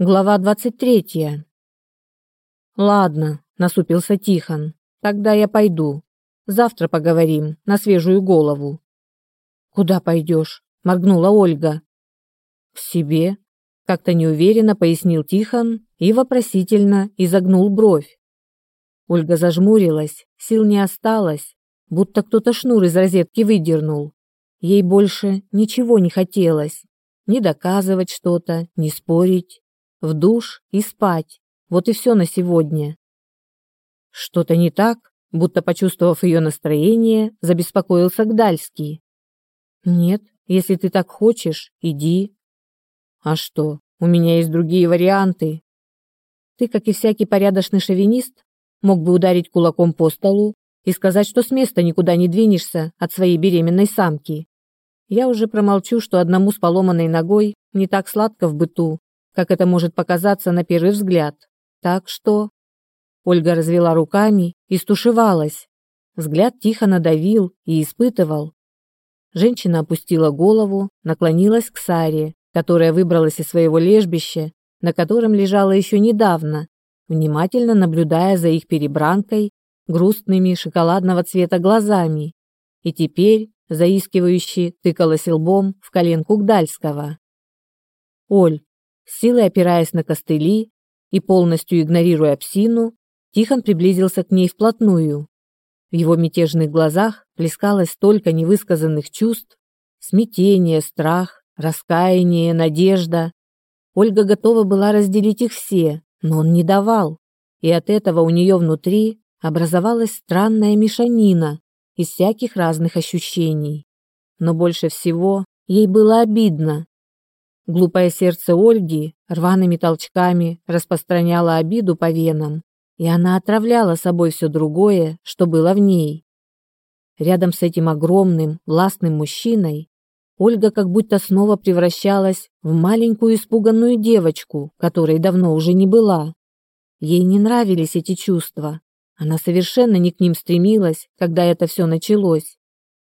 Глава двадцать третья. Ладно, насупился Тихон. Тогда я пойду. Завтра поговорим на свежую голову. Куда пойдешь? моргнула Ольга. К себе, как-то неуверенно пояснил Тихон и вопросительно изогнул бровь. Ольга зажмурилась, сил не осталось, будто кто-то шнур из розетки выдернул. Ей больше ничего не хотелось, ни доказывать что-то, ни спорить в душ и спать. Вот и все на сегодня. Что-то не так, будто почувствовав ее настроение, забеспокоился Гдальский. Нет, если ты так хочешь, иди. А что, у меня есть другие варианты. Ты, как и всякий порядочный шовинист, мог бы ударить кулаком по столу и сказать, что с места никуда не двинешься от своей беременной самки. Я уже промолчу, что одному с поломанной ногой не так сладко в быту, как это может показаться на первый взгляд. Так что... Ольга развела руками и стушевалась. Взгляд тихо надавил и испытывал. Женщина опустила голову, наклонилась к Саре, которая выбралась из своего лежбища, на котором лежала еще недавно, внимательно наблюдая за их перебранкой грустными шоколадного цвета глазами, и теперь заискивающе тыкалась лбом в коленку Гдальского. «Оль, силой опираясь на костыли и полностью игнорируя псину, Тихон приблизился к ней вплотную. В его мятежных глазах плескалось столько невысказанных чувств: смятение, страх, раскаяние, надежда. Ольга готова была разделить их все, но он не давал, и от этого у нее внутри образовалась странная мешанина из всяких разных ощущений. Но больше всего ей было обидно, Глупое сердце Ольги рваными толчками распространяло обиду по венам, и она отравляла собой все другое, что было в ней. Рядом с этим огромным, властным мужчиной Ольга как будто снова превращалась в маленькую испуганную девочку, которой давно уже не была. Ей не нравились эти чувства. Она совершенно не к ним стремилась, когда это все началось.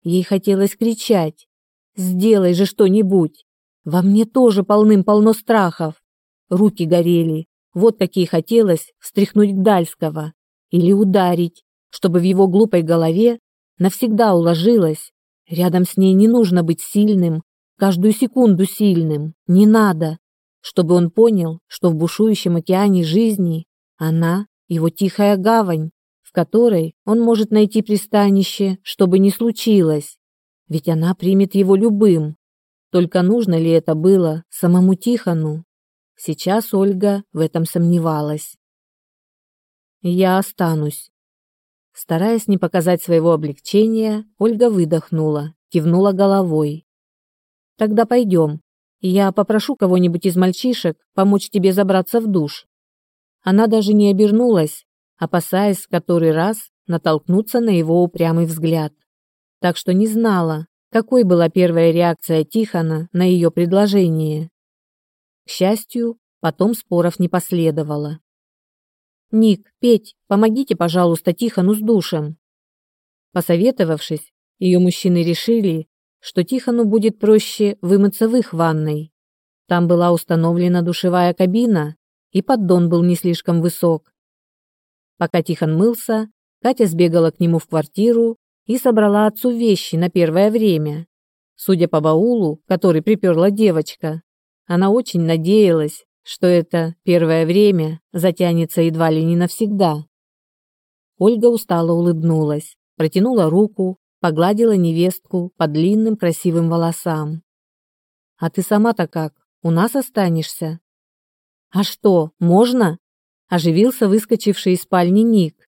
Ей хотелось кричать: "Сделай же что-нибудь!" Во мне тоже полным-полно страхов. Руки горели. Вот какие хотелось встряхнуть Гдальского или ударить, чтобы в его глупой голове навсегда уложилось. Рядом с ней не нужно быть сильным, каждую секунду сильным, не надо, чтобы он понял, что в бушующем океане жизни она его тихая гавань, в которой он может найти пристанище, что бы ни случилось. Ведь она примет его любым, только нужно ли это было самому Тихону? Сейчас Ольга в этом сомневалась. Я останусь. Стараясь не показать своего облегчения, Ольга выдохнула, кивнула головой. Тогда пойдем. Я попрошу кого-нибудь из мальчишек помочь тебе забраться в душ. Она даже не обернулась, опасаясь в который раз натолкнуться на его упрямый взгляд. Так что не знала, какой была первая реакция Тихона на ее предложение. К счастью, потом споров не последовало. «Ник, Петь, помогите, пожалуйста, Тихону с душем». Посоветовавшись, ее мужчины решили, что Тихону будет проще вымыться в их ванной. Там была установлена душевая кабина, и поддон был не слишком высок. Пока Тихон мылся, Катя сбегала к нему в квартиру и собрала отцу вещи на первое время. Судя по баулу, который приперла девочка, она очень надеялась, что это первое время затянется едва ли не навсегда. Ольга устало улыбнулась, протянула руку, погладила невестку по длинным красивым волосам. «А ты сама-то как, у нас останешься?» «А что, можно?» – оживился выскочивший из спальни Ник.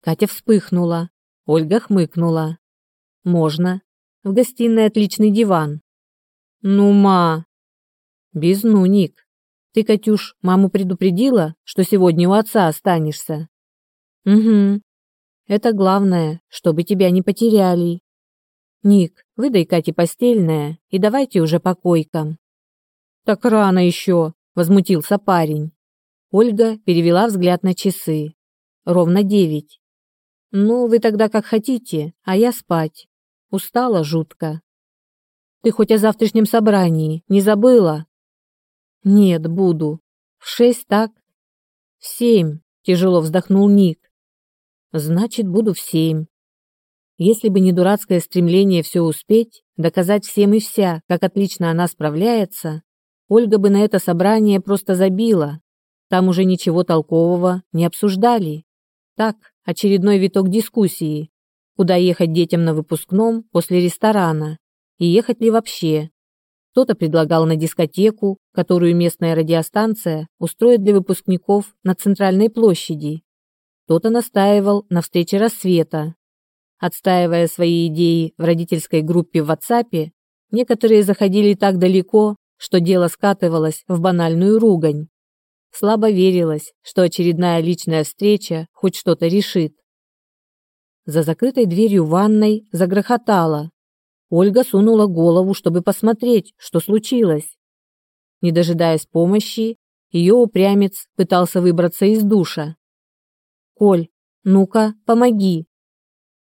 Катя вспыхнула, Ольга хмыкнула. Можно. В гостиной отличный диван. Ну, ма. Без ну, Ник. Ты, Катюш, маму предупредила, что сегодня у отца останешься? Угу. Это главное, чтобы тебя не потеряли. Ник, выдай Кате постельное и давайте уже по койкам. Так рано еще, возмутился парень. Ольга перевела взгляд на часы. Ровно девять. Ну, вы тогда как хотите, а я спать. Устала жутко. Ты хоть о завтрашнем собрании не забыла? Нет, буду. В шесть, так? В семь, тяжело вздохнул Ник. Значит, буду в семь. Если бы не дурацкое стремление все успеть, доказать всем и вся, как отлично она справляется, Ольга бы на это собрание просто забила. Там уже ничего толкового не обсуждали. Так, очередной виток дискуссии. Куда ехать детям на выпускном после ресторана? И ехать ли вообще? Кто-то предлагал на дискотеку, которую местная радиостанция устроит для выпускников на центральной площади. Кто-то настаивал на встрече рассвета. Отстаивая свои идеи в родительской группе в WhatsApp, некоторые заходили так далеко, что дело скатывалось в банальную ругань. Слабо верилось, что очередная личная встреча хоть что-то решит. За закрытой дверью ванной загрохотало. Ольга сунула голову, чтобы посмотреть, что случилось. Не дожидаясь помощи, ее упрямец пытался выбраться из душа. «Коль, ну-ка, помоги!»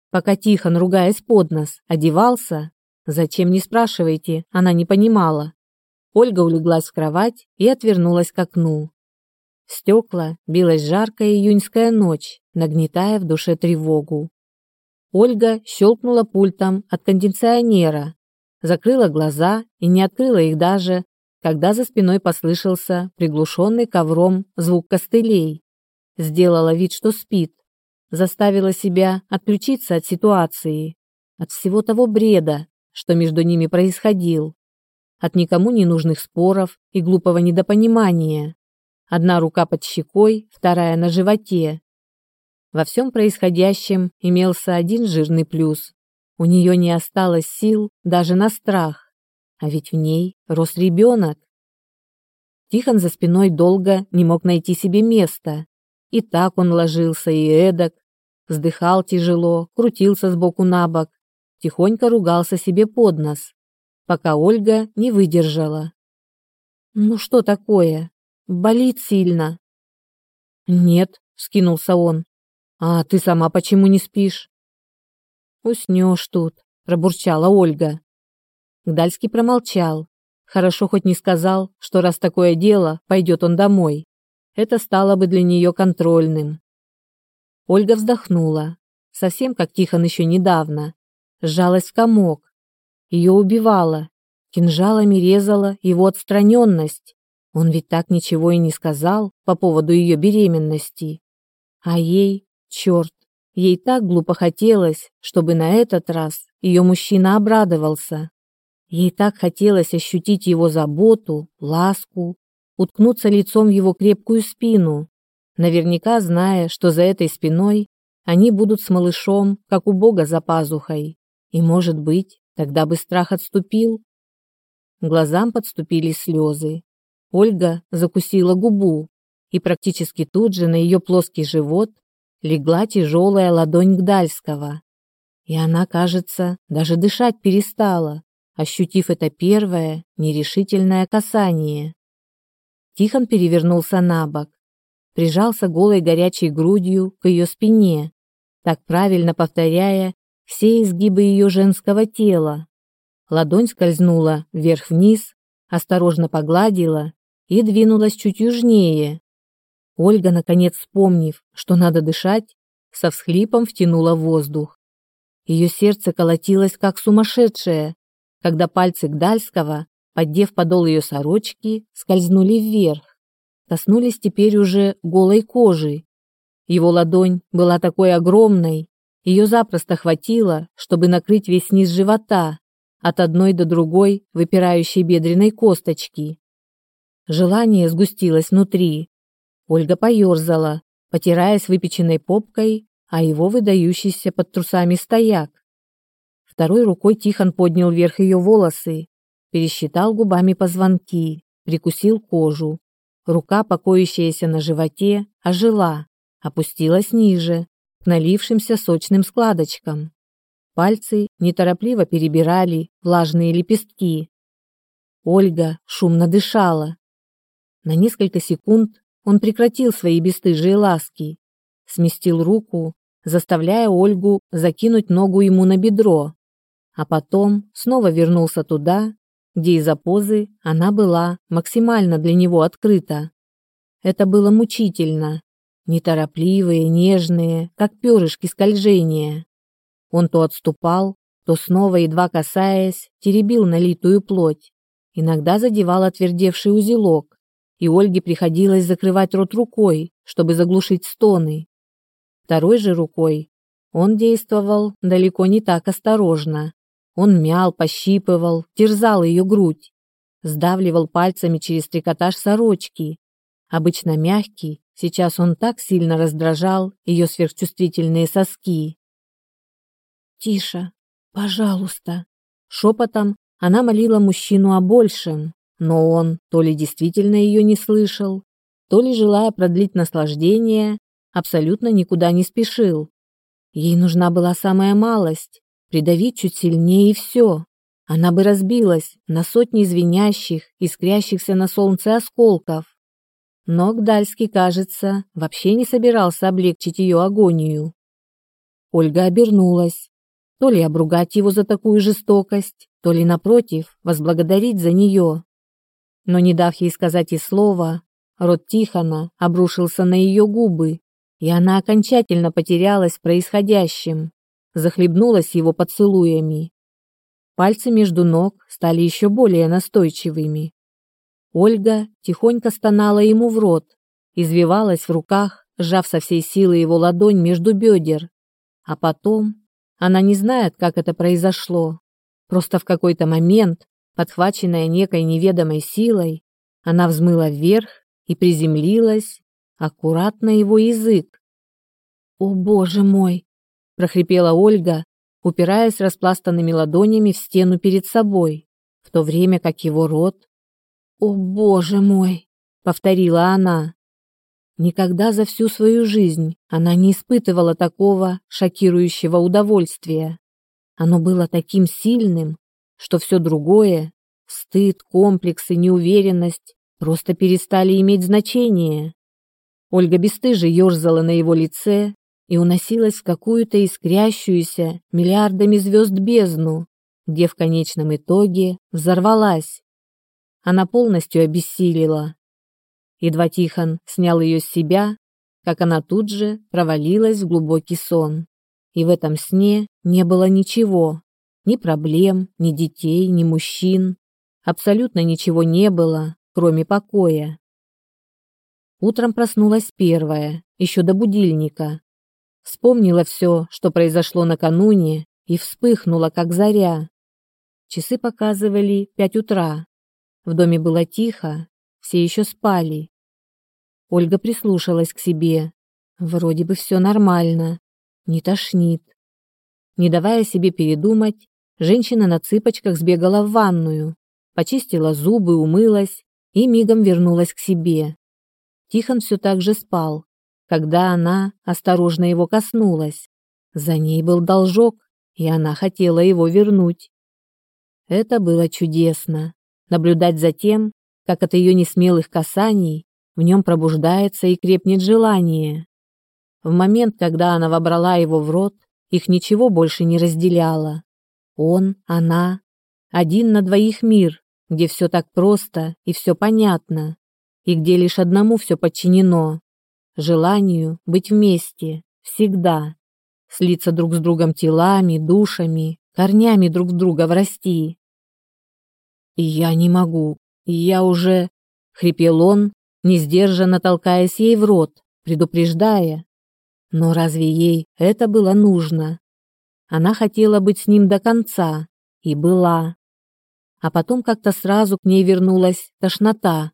Пока Тихон, ругаясь под нос, одевался, зачем не спрашивайте, она не понимала. Ольга улеглась в кровать и отвернулась к окну. Стекла билась жаркая июньская ночь, нагнетая в душе тревогу. Ольга щелкнула пультом от кондиционера, закрыла глаза и не открыла их даже, когда за спиной послышался приглушенный ковром звук костылей. Сделала вид, что спит, заставила себя отключиться от ситуации, от всего того бреда, что между ними происходил от никому не нужных споров и глупого недопонимания. Одна рука под щекой, вторая на животе. Во всем происходящем имелся один жирный плюс. У нее не осталось сил даже на страх, а ведь в ней рос ребенок. Тихон за спиной долго не мог найти себе места. И так он ложился и эдак, вздыхал тяжело, крутился сбоку на бок, тихонько ругался себе под нос пока Ольга не выдержала. «Ну что такое? Болит сильно?» «Нет», — скинулся он. «А ты сама почему не спишь?» «Уснешь тут», — пробурчала Ольга. Гдальский промолчал. Хорошо хоть не сказал, что раз такое дело, пойдет он домой. Это стало бы для нее контрольным. Ольга вздохнула, совсем как Тихон еще недавно. Сжалась в комок, ее убивало, кинжалами резала его отстраненность. Он ведь так ничего и не сказал по поводу ее беременности. А ей, черт, ей так глупо хотелось, чтобы на этот раз ее мужчина обрадовался. Ей так хотелось ощутить его заботу, ласку, уткнуться лицом в его крепкую спину, наверняка зная, что за этой спиной они будут с малышом, как у Бога за пазухой. И, может быть, Тогда бы страх отступил. Глазам подступили слезы. Ольга закусила губу, и практически тут же на ее плоский живот легла тяжелая ладонь Гдальского. И она, кажется, даже дышать перестала, ощутив это первое, нерешительное касание. Тихон перевернулся на бок, прижался голой горячей грудью к ее спине, так правильно повторяя все изгибы ее женского тела. Ладонь скользнула вверх-вниз, осторожно погладила и двинулась чуть южнее. Ольга, наконец вспомнив, что надо дышать, со всхлипом втянула воздух. Ее сердце колотилось, как сумасшедшее, когда пальцы Гдальского, поддев подол ее сорочки, скользнули вверх, коснулись теперь уже голой кожи. Его ладонь была такой огромной, ее запросто хватило, чтобы накрыть весь низ живота, от одной до другой выпирающей бедренной косточки. Желание сгустилось внутри. Ольга поерзала, потираясь выпеченной попкой, а его выдающийся под трусами стояк. Второй рукой Тихон поднял вверх ее волосы, пересчитал губами позвонки, прикусил кожу. Рука, покоящаяся на животе, ожила, опустилась ниже, налившимся сочным складочкам. Пальцы неторопливо перебирали влажные лепестки. Ольга шумно дышала. На несколько секунд он прекратил свои бесстыжие ласки, сместил руку, заставляя Ольгу закинуть ногу ему на бедро, а потом снова вернулся туда, где из-за позы она была максимально для него открыта. Это было мучительно. Неторопливые, нежные, как перышки скольжения. Он то отступал, то снова, едва касаясь, теребил налитую плоть. Иногда задевал отвердевший узелок, и Ольге приходилось закрывать рот рукой, чтобы заглушить стоны. Второй же рукой он действовал далеко не так осторожно. Он мял, пощипывал, терзал ее грудь, сдавливал пальцами через трикотаж сорочки. Обычно мягкий, сейчас он так сильно раздражал ее сверхчувствительные соски. «Тише, пожалуйста!» Шепотом она молила мужчину о большем, но он то ли действительно ее не слышал, то ли, желая продлить наслаждение, абсолютно никуда не спешил. Ей нужна была самая малость, придавить чуть сильнее и все. Она бы разбилась на сотни звенящих, искрящихся на солнце осколков. Но Гдальский, кажется, вообще не собирался облегчить ее агонию. Ольга обернулась. То ли обругать его за такую жестокость, то ли, напротив, возблагодарить за нее. Но не дав ей сказать и слова, рот Тихона обрушился на ее губы, и она окончательно потерялась в происходящем, захлебнулась его поцелуями. Пальцы между ног стали еще более настойчивыми. Ольга тихонько стонала ему в рот, извивалась в руках, сжав со всей силы его ладонь между бедер. А потом, она не знает, как это произошло, просто в какой-то момент, подхваченная некой неведомой силой, она взмыла вверх и приземлилась, аккуратно его язык. «О, боже мой!» – прохрипела Ольга, упираясь распластанными ладонями в стену перед собой, в то время как его рот... «О, боже мой!» – повторила она. Никогда за всю свою жизнь она не испытывала такого шокирующего удовольствия. Оно было таким сильным, что все другое – стыд, комплексы, неуверенность – просто перестали иметь значение. Ольга бесстыже ерзала на его лице и уносилась в какую-то искрящуюся миллиардами звезд бездну, где в конечном итоге взорвалась. Она полностью обессилила. Едва Тихон снял ее с себя, как она тут же провалилась в глубокий сон. И в этом сне не было ничего, ни проблем, ни детей, ни мужчин. Абсолютно ничего не было, кроме покоя. Утром проснулась первая, еще до будильника. Вспомнила все, что произошло накануне, и вспыхнула, как заря. Часы показывали пять утра. В доме было тихо, все еще спали. Ольга прислушалась к себе. Вроде бы все нормально, не тошнит. Не давая себе передумать, женщина на цыпочках сбегала в ванную, почистила зубы, умылась и мигом вернулась к себе. Тихон все так же спал, когда она осторожно его коснулась. За ней был должок, и она хотела его вернуть. Это было чудесно. Наблюдать за тем, как от ее несмелых касаний в нем пробуждается и крепнет желание. В момент, когда она вобрала его в рот, их ничего больше не разделяло. Он, она, один на двоих мир, где все так просто и все понятно и где лишь одному все подчинено – желанию быть вместе, всегда, слиться друг с другом телами, душами, корнями друг в друга врасти. «И я не могу, я уже...» — хрипел он, несдержанно толкаясь ей в рот, предупреждая. Но разве ей это было нужно? Она хотела быть с ним до конца, и была. А потом как-то сразу к ней вернулась тошнота,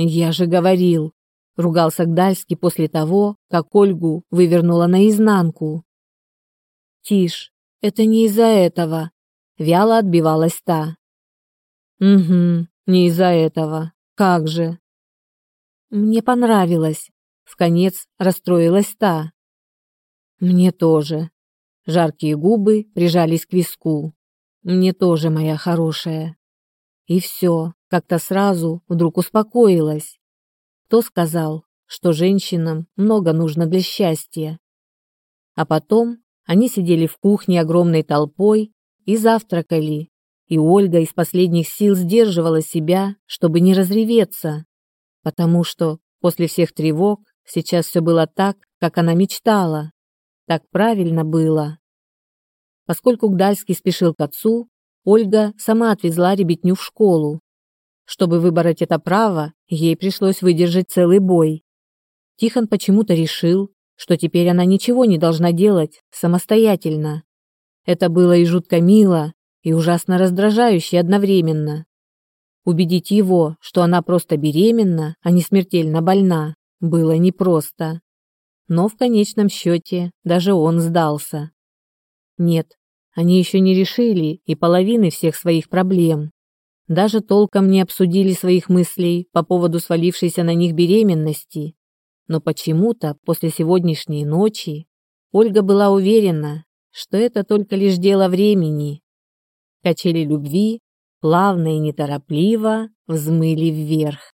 «Я же говорил», — ругался Гдальский после того, как Ольгу вывернула наизнанку. «Тишь, это не из-за этого», — вяло отбивалась та. «Угу, не из-за этого. Как же?» «Мне понравилось», — в конец расстроилась та. «Мне тоже». Жаркие губы прижались к виску. «Мне тоже, моя хорошая». И все, как-то сразу вдруг успокоилась. Кто сказал, что женщинам много нужно для счастья? А потом они сидели в кухне огромной толпой и завтракали, и Ольга из последних сил сдерживала себя, чтобы не разреветься. потому что после всех тревог сейчас все было так, как она мечтала. Так правильно было. Поскольку Гдальский спешил к отцу, Ольга сама отвезла ребятню в школу. Чтобы выбрать это право, ей пришлось выдержать целый бой. Тихон почему-то решил, что теперь она ничего не должна делать самостоятельно. Это было и жутко мило, и ужасно раздражающе одновременно. Убедить его, что она просто беременна, а не смертельно больна, было непросто. Но в конечном счете даже он сдался. Нет, они еще не решили и половины всех своих проблем. Даже толком не обсудили своих мыслей по поводу свалившейся на них беременности. Но почему-то после сегодняшней ночи Ольга была уверена, что это только лишь дело времени. Качели любви плавно и неторопливо взмыли вверх.